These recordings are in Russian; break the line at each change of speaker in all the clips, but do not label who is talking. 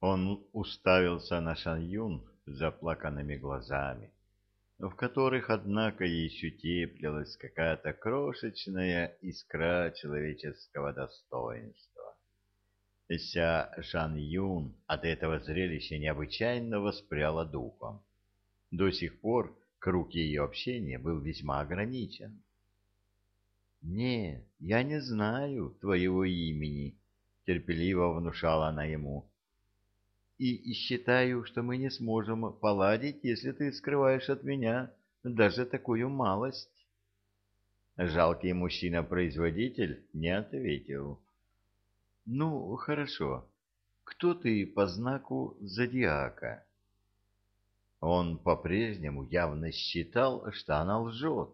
Он уставился на Шан Юн заплаканными глазами, в которых, однако, еще теплилась какая-то крошечная искра человеческого достоинства. Ся Шан Юн от этого зрелища необычайно воспряла духом. До сих пор круг ее общения был весьма ограничен. «Не, я не знаю твоего имени», — терпеливо внушала она ему. «И, «И считаю, что мы не сможем поладить, если ты скрываешь от меня даже такую малость». Жалкий мужчина-производитель не ответил. «Ну, хорошо. Кто ты по знаку зодиака?» Он по-прежнему явно считал, что она лжет.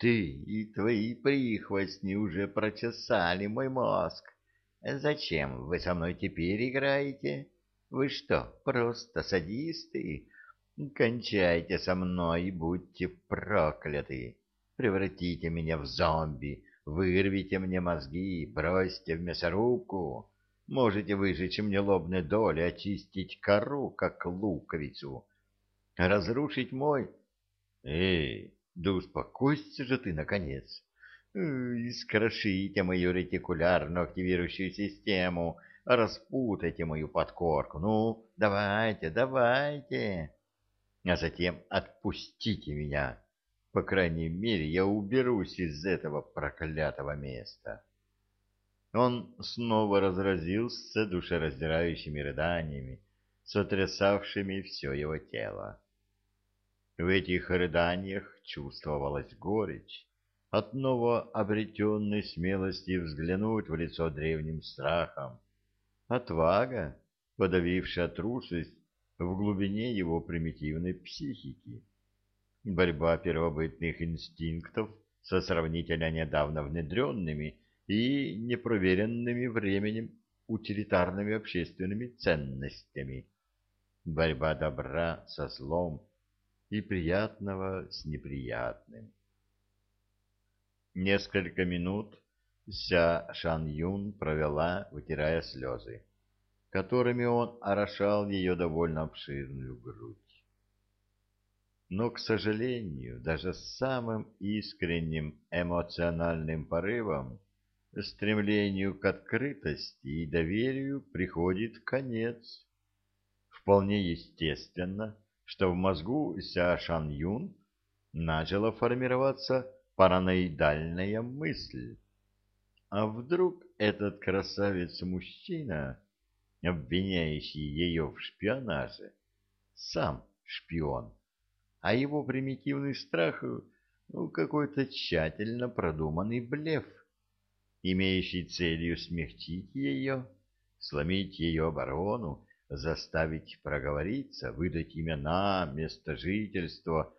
Ты и твои прихвостни уже прочесали мой мозг. Зачем вы со мной теперь играете? Вы что, просто садисты? Кончайте со мной и будьте прокляты. Превратите меня в зомби, вырвите мне мозги, бросьте в мясорубку. Можете выжечь мне лобные доли, очистить кору, как луковицу. Разрушить мой... Эй, да успокойся же ты, наконец. Искрошите мою ретикулярно активирующую систему, распутайте мою подкорку. Ну, давайте, давайте. А затем отпустите меня. По крайней мере, я уберусь из этого проклятого места. Он снова разразился душераздирающими рыданиями, сотрясавшими все его тело. В этих рыданиях чувствовалась горечь от новообретенной смелости взглянуть в лицо древним страхом, отвага, подавившая трусость в глубине его примитивной психики, борьба первобытных инстинктов со сравнительно недавно внедренными и непроверенными временем утилитарными общественными ценностями, борьба добра со злом, и приятного с неприятным. Несколько минут Ся Шан Юн провела, вытирая слезы, которыми он орошал ее довольно обширную грудь. Но, к сожалению, даже с самым искренним эмоциональным порывом, стремлению к открытости и доверию приходит конец. Вполне естественно, что в мозгу Ся Шан Юн начала формироваться параноидальная мысль. А вдруг этот красавец-мужчина, обвиняющий ее в шпионаже, сам шпион, а его примитивный страх ну, какой-то тщательно продуманный блеф, имеющий целью смягчить ее, сломить ее оборону заставить проговориться, выдать имена, место жительства,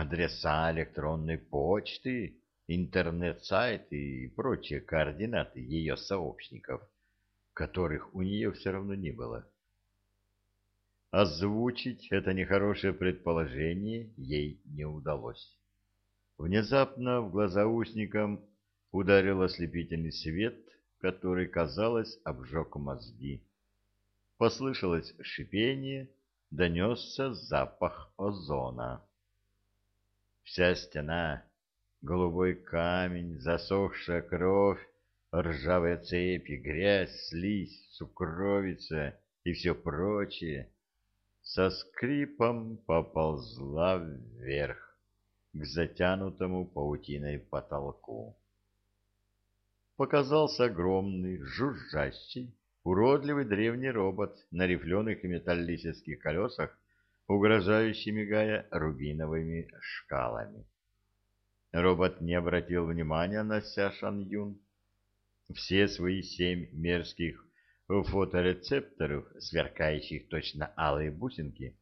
адреса электронной почты, интернет-сайты и прочие координаты ее сообщников, которых у нее все равно не было. Озвучить это нехорошее предположение ей не удалось. Внезапно в глаза устникам ударил ослепительный свет, который, казалось, обжег мозги. Послышалось шипение, донесся запах озона. Вся стена, голубой камень, засохшая кровь, ржавые цепи, грязь, слизь, сукровица и все прочее со скрипом поползла вверх к затянутому паутиной потолку. Показался огромный, жужжащий, уродливый древний робот на рифленых и металлических колесах, угрожающий мигая рубиновыми шкалами. Робот не обратил внимания на Ся Шан Юн. Все свои семь мерзких фоторецепторов, сверкающих точно алые бусинки,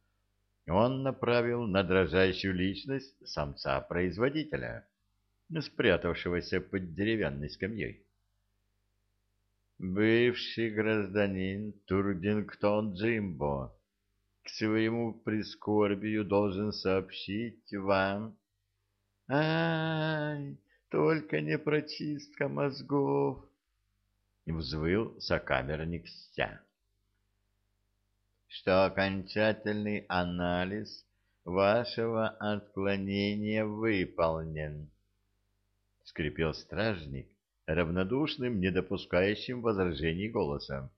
он направил на дрожащую личность самца-производителя, спрятавшегося под деревянной скамьей. Бывший гражданин Турдингтон Джимбо к своему прискорбию должен сообщить вам... Ай, только не прочистка мозгов! Взвыл сокамерник Ся. что окончательный анализ вашего отклонения выполнен, — скрипел стражник равнодушным, не допускающим возражений голосом.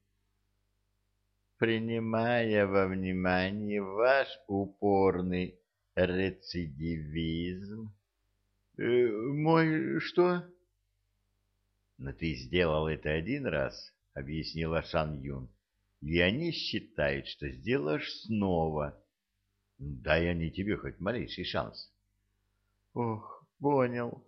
Принимая во внимание ваш упорный рецидивизм... Э, «Мой что?» «Но ты сделал это один раз», — объяснила Шан Юн, — «и они считают, что сделаешь снова. Дай они тебе хоть малейший шанс». «Ох, понял».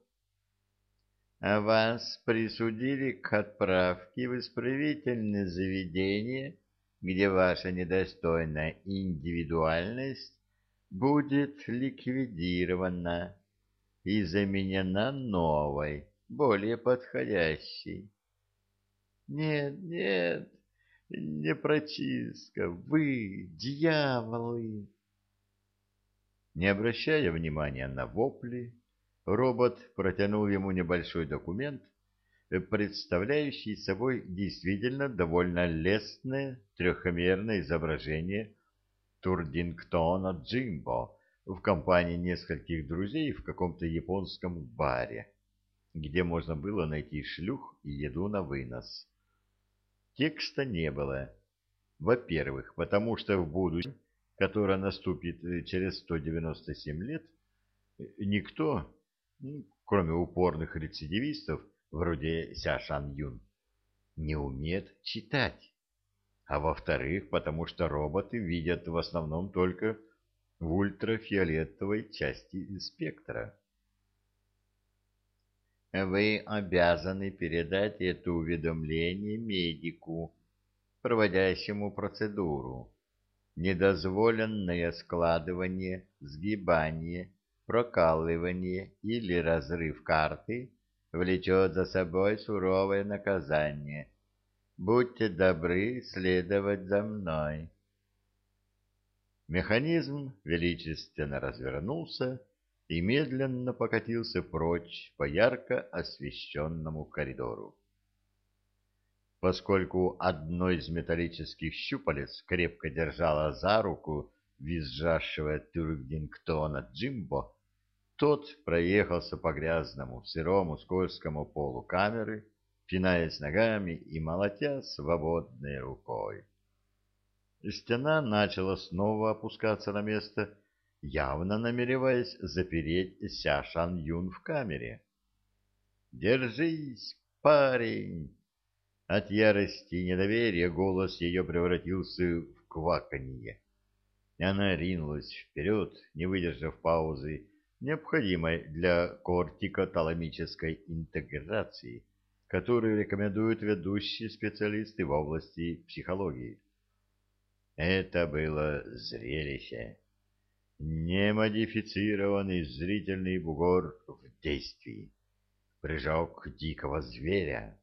А «Вас присудили к отправке в исправительное заведение, где ваша недостойная индивидуальность будет ликвидирована и заменена новой» более подходящий. Нет, нет, не прочистка, вы, дьяволы. Не обращая внимания на вопли, робот протянул ему небольшой документ, представляющий собой действительно довольно лестное трехмерное изображение Турдингтона Джимбо в компании нескольких друзей в каком-то японском баре где можно было найти шлюх и еду на вынос. Текста не было. Во-первых, потому что в будущем, которое наступит э, через 197 лет, э, никто, кроме упорных рецидивистов, вроде Ся Шан Юн, не умеет читать. А во-вторых, потому что роботы видят в основном только в ультрафиолетовой части спектра. Вы обязаны передать это уведомление медику, проводящему процедуру. Недозволенное складывание, сгибание, прокалывание или разрыв карты влечет за собой суровое наказание. Будьте добры следовать за мной. Механизм величественно развернулся и медленно покатился прочь по ярко освещенному коридору. Поскольку одно из металлических щупалец крепко держало за руку визжавшего Тюргдингтона Джимбо, тот проехался по грязному, сырому, скользкому полу камеры, пинаясь ногами и молотя свободной рукой. Стена начала снова опускаться на место, явно намереваясь запереть Ся Шан Юн в камере. «Держись, парень!» От ярости и недоверия голос ее превратился в кваканье. Она ринулась вперед, не выдержав паузы, необходимой для кортико-таламической интеграции, которую рекомендуют ведущие специалисты в области психологии. Это было зрелище немодифицированный зрительный бугор в действии. Прыжок дикого зверя.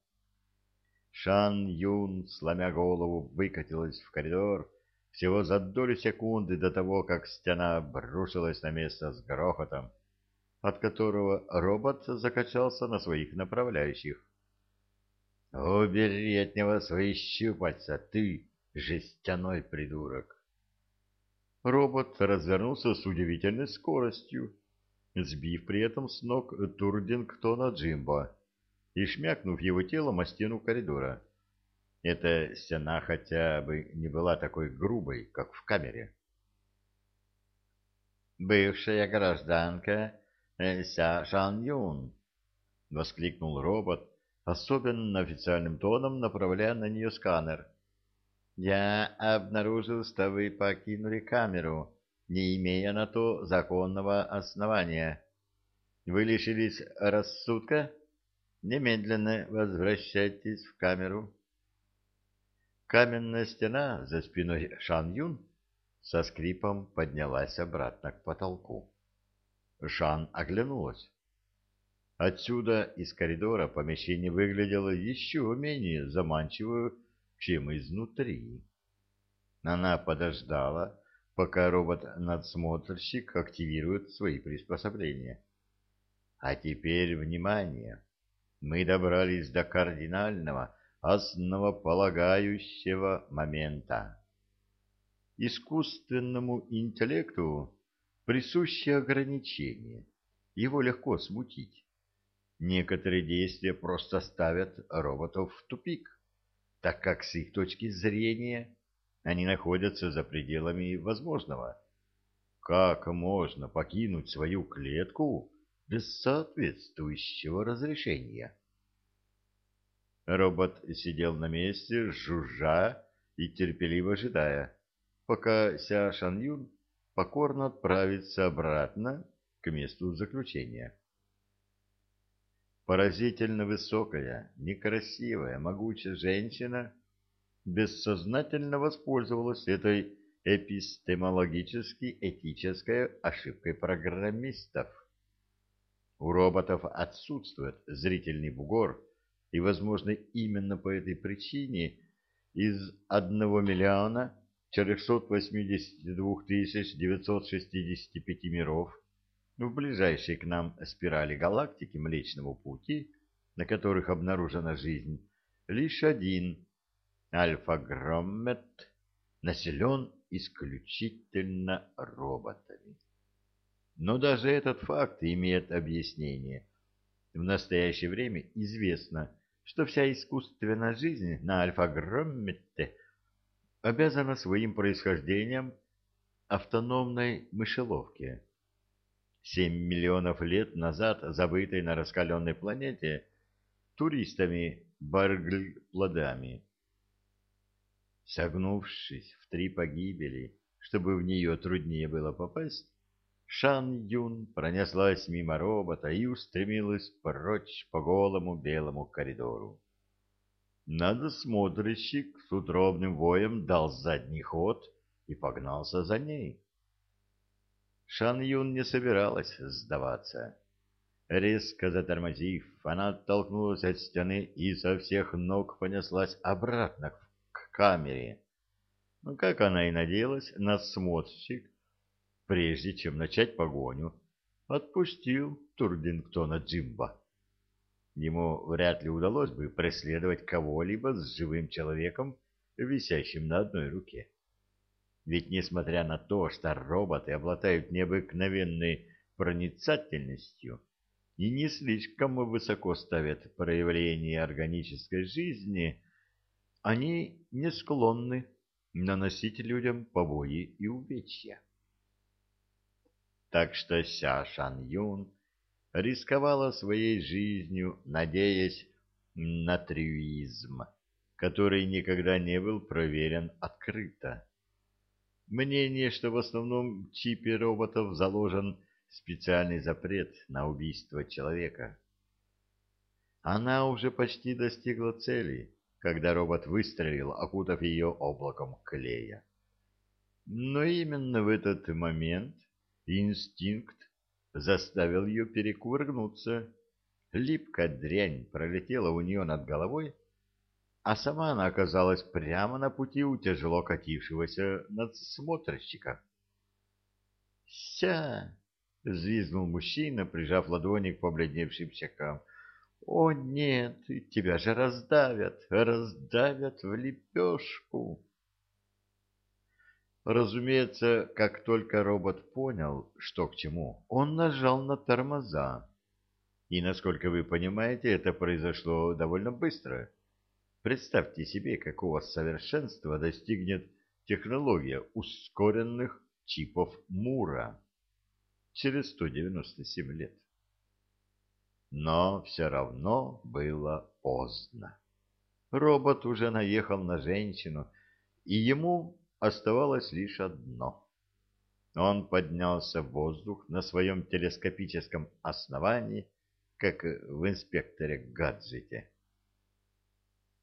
Шан Юн, сломя голову, выкатилась в коридор всего за долю секунды до того, как стена обрушилась на место с грохотом, от которого робот закачался на своих направляющих. «Убери от него свои щупальца, ты, жестяной придурок!» Робот развернулся с удивительной скоростью, сбив при этом с ног Турдингтона Джимбо и шмякнув его телом о стену коридора. Эта стена хотя бы не была такой грубой, как в камере. «Бывшая гражданка Ся Шан Юн!» — воскликнул робот, особенно официальным тоном направляя на нее сканер — я обнаружил, что вы покинули камеру, не имея на то законного основания. Вы лишились рассудка? Немедленно возвращайтесь в камеру. Каменная стена за спиной Шан Юн со скрипом поднялась обратно к потолку. Шан оглянулась. Отсюда, из коридора, помещение выглядело еще менее заманчивое, чем изнутри. Она подождала, пока робот-надсмотрщик активирует свои приспособления. А теперь внимание! Мы добрались до кардинального, основополагающего момента. искусственному интеллекту присущи ограничения. Его легко смутить. Некоторые действия просто ставят роботов в тупик, так как с их точки зрения они находятся за пределами возможного. Как можно покинуть свою клетку без соответствующего разрешения? Робот сидел на месте, жужжа и терпеливо ожидая, пока Ся Шан Юн покорно отправится обратно к месту заключения. Поразительно высокая, некрасивая, могучая женщина бессознательно воспользовалась этой эпистемологически-этической ошибкой программистов. У роботов отсутствует зрительный бугор, и, возможно, именно по этой причине из 1 миллиона 482 965 миров в ближайшей к нам спирали галактики Млечного Пути, на которых обнаружена жизнь, лишь один Альфа-Громмет населен исключительно роботами. Но даже этот факт имеет объяснение. В настоящее время известно, что вся искусственная жизнь на Альфа-Громмете обязана своим происхождением автономной мышеловке. Семь миллионов лет назад забытой на раскаленной планете туристами Баргль-плодами. Согнувшись в три погибели, чтобы в нее труднее было попасть, Шан Юн пронеслась мимо робота и устремилась прочь по голому белому коридору. Надосмотрщик с утробным воем дал задний ход и погнался за ней. Шан Юн не собиралась сдаваться. Резко затормозив, она оттолкнулась от стены и со всех ног понеслась обратно к камере. Как она и надеялась, надсмотрщик прежде чем начать погоню, отпустил Турдингтона Джимба. Ему вряд ли удалось бы преследовать кого-либо с живым человеком, висящим на одной руке. Ведь несмотря на то, что роботы обладают необыкновенной проницательностью и не слишком высоко ставят проявление органической жизни, они не склонны наносить людям побои и увечья. Так что Ся Шан Юн рисковала своей жизнью, надеясь на трюизм, который никогда не был проверен открыто. Мнение, что в основном чипе роботов заложен специальный запрет на убийство человека. Она уже почти достигла цели, когда робот выстрелил, окутав ее облаком клея. Но именно в этот момент Инстинкт заставил ее перекувыргнуться. Липкая дрянь пролетела у нее над головой, а сама она оказалась прямо на пути у тяжело катившегося надсмотрщика. «Ся!» — взвизгнул мужчина, прижав ладони к побледневшим щекам. «О, нет, тебя же раздавят, раздавят в лепешку!» Разумеется, как только робот понял, что к чему, он нажал на тормоза. И, насколько вы понимаете, это произошло довольно быстро. Представьте себе, какого совершенства достигнет технология ускоренных чипов Мура через 197 лет. Но все равно было поздно. Робот уже наехал на женщину, и ему оставалось лишь одно. Он поднялся в воздух на своем телескопическом основании, как в инспекторе-гаджете.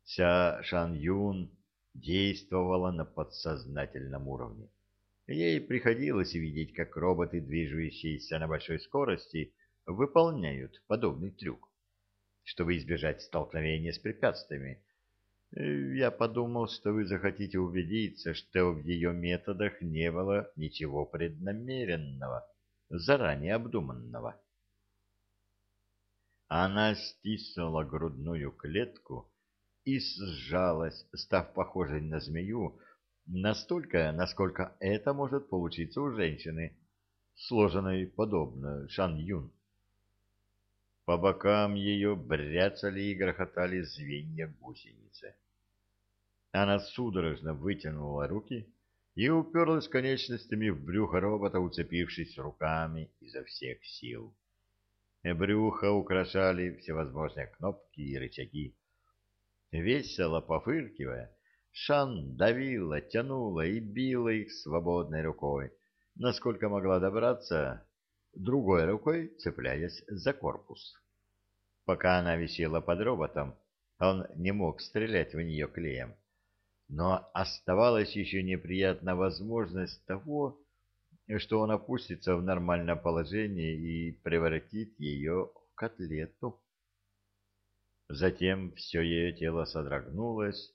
Ся Шан Юн действовала на подсознательном уровне. Ей приходилось видеть, как роботы, движущиеся на большой скорости, выполняют подобный трюк, чтобы избежать столкновения с препятствиями, я подумал, что вы захотите убедиться, что в ее методах не было ничего преднамеренного, заранее обдуманного. Она стиснула грудную клетку и сжалась, став похожей на змею, Настолько, насколько это может получиться у женщины, сложенной подобно Шан Юн. По бокам ее бряцали и грохотали звенья гусеницы. Она судорожно вытянула руки и уперлась конечностями в брюхо робота, уцепившись руками изо всех сил. Брюхо украшали всевозможные кнопки и рычаги. Весело пофыркивая, Шан давила, тянула и била их свободной рукой, насколько могла добраться, другой рукой цепляясь за корпус. Пока она висела под роботом, он не мог стрелять в нее клеем. Но оставалась еще неприятная возможность того, что он опустится в нормальное положение и превратит ее в котлету. Затем все ее тело содрогнулось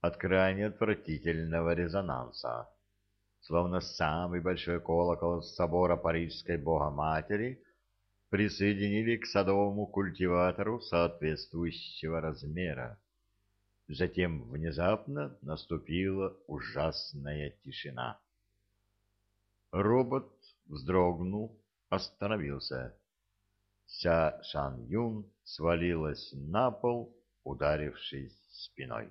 от крайне отвратительного резонанса словно самый большой колокол собора Парижской Богоматери, присоединили к садовому культиватору соответствующего размера. Затем внезапно наступила ужасная тишина. Робот вздрогнул, остановился. Ся Шан Юн свалилась на пол, ударившись спиной.